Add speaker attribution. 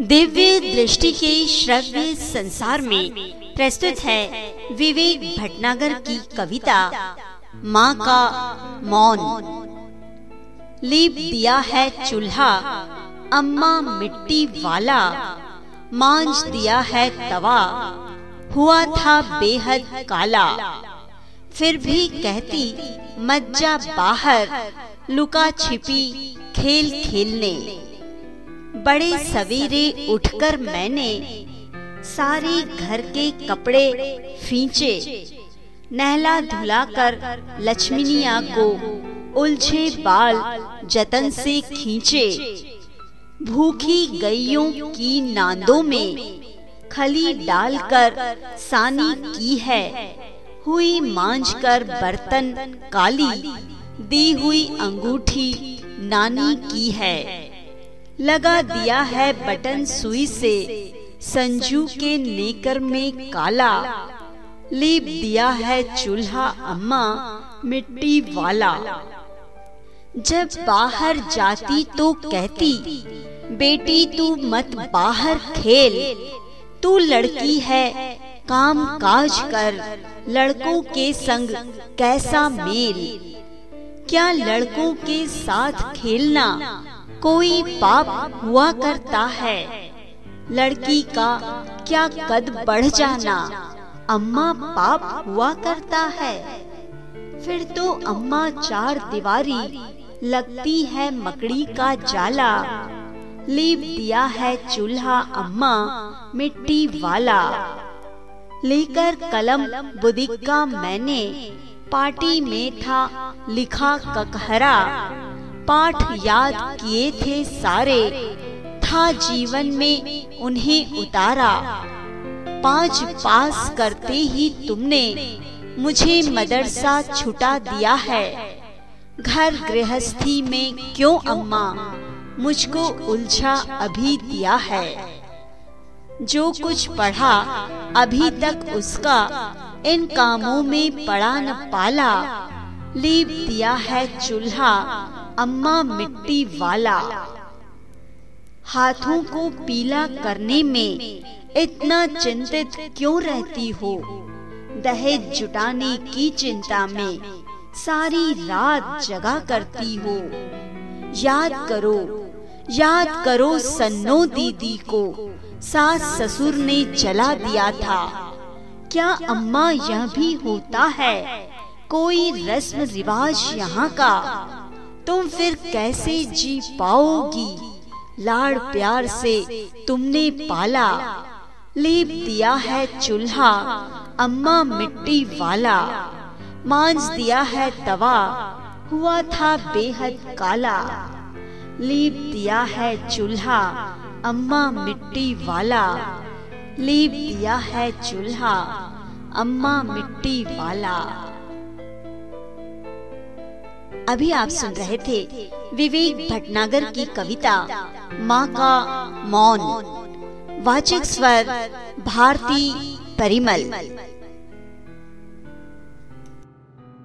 Speaker 1: दिव्य दृष्टि के श्रव्य संसार में प्रस्तुत है विवेक भटनागर की कविता, माँ का मौन। लीप दिया है चूल्हा, अम्मा मिट्टी वाला मांझ दिया है तवा, हुआ था बेहद काला। फिर भी कहती, मज्जा बाहर, लुका छिपी खेल खेलने। बड़े सवेरे उठकर मैंने सारे घर के कपड़े फींचे। नहला धुला कर लक्ष्मीनिया को उलझे बाल जतन से खींचे। भूखी गईयों की नांदों में खली डालकर सानी की है। हुई मांझ कर बर्तन काली, दी हुई अंगूठी नानी की है। लगा दिया है बटन सुई से। संजू के नेकर में काला। लीप दिया है चूल्हा अम्मा, मिट्टी वाला। जब बाहर जाती तो कहती, बेटी, तू मत बाहर खेल। तू लड़की है, काम काज कर। लड़कों के संग कैसा मेल? क्या लड़कों के साथ खेलना? कोई पाप हुआ करता है। लड़की का क्या कद बढ़ जाना? अम्मा पाप हुआ करता है। फिर तो अम्मा चार दीवारी, लगती है मकड़ी का जाला। लीप दिया है चूल्हा अम्मा, मिट्टी वाला। लेकर कलम बुदिका मैंने, पार्टी में था लिखा ककहरा। पाठ याद किए थे सारे। था जीवन में उन्हें उतारा। पाँच पास करते ही तुमने मुझे मदरसा छुटा दिया है। घर गृहस्थी में क्यों अम्मा? मुझको उलझा अभी दिया है। जो कुछ पढ़ा, अभी तक उसका इन कामों में पड़ा न पाला। लीप दिया है चूल्हा अम्मा मिट्टी वाला। हाथों को पीला करने में इतना चिंतित क्यों रहती हो? दहेज जुटाने की चिंता में सारी रात जगा करती हो। याद करो याद करो सन्नो दीदी को, सास ससुर ने जला दिया था। क्या अम्मा यह भी होता है? कोई रस्म रिवाज यहाँ का? तुम फिर कैसे जी पाओगी? लाड़ प्यार से तुमने पाला। लेप दिया है चूल्हा, अम्मा मिट्टी वाला। मांझ दिया है तवा, हुआ था बेहद काला। लीप दिया है चूल्हा, अम्मा मिट्टी वाला। लीप दिया है चूल्हा, अम्मा मिट्टी वाला। अभी आप सुन रहे थे विवेक भटनागर की कविता, माँ का मौन। वाचिक स्वर, भारती परिमल।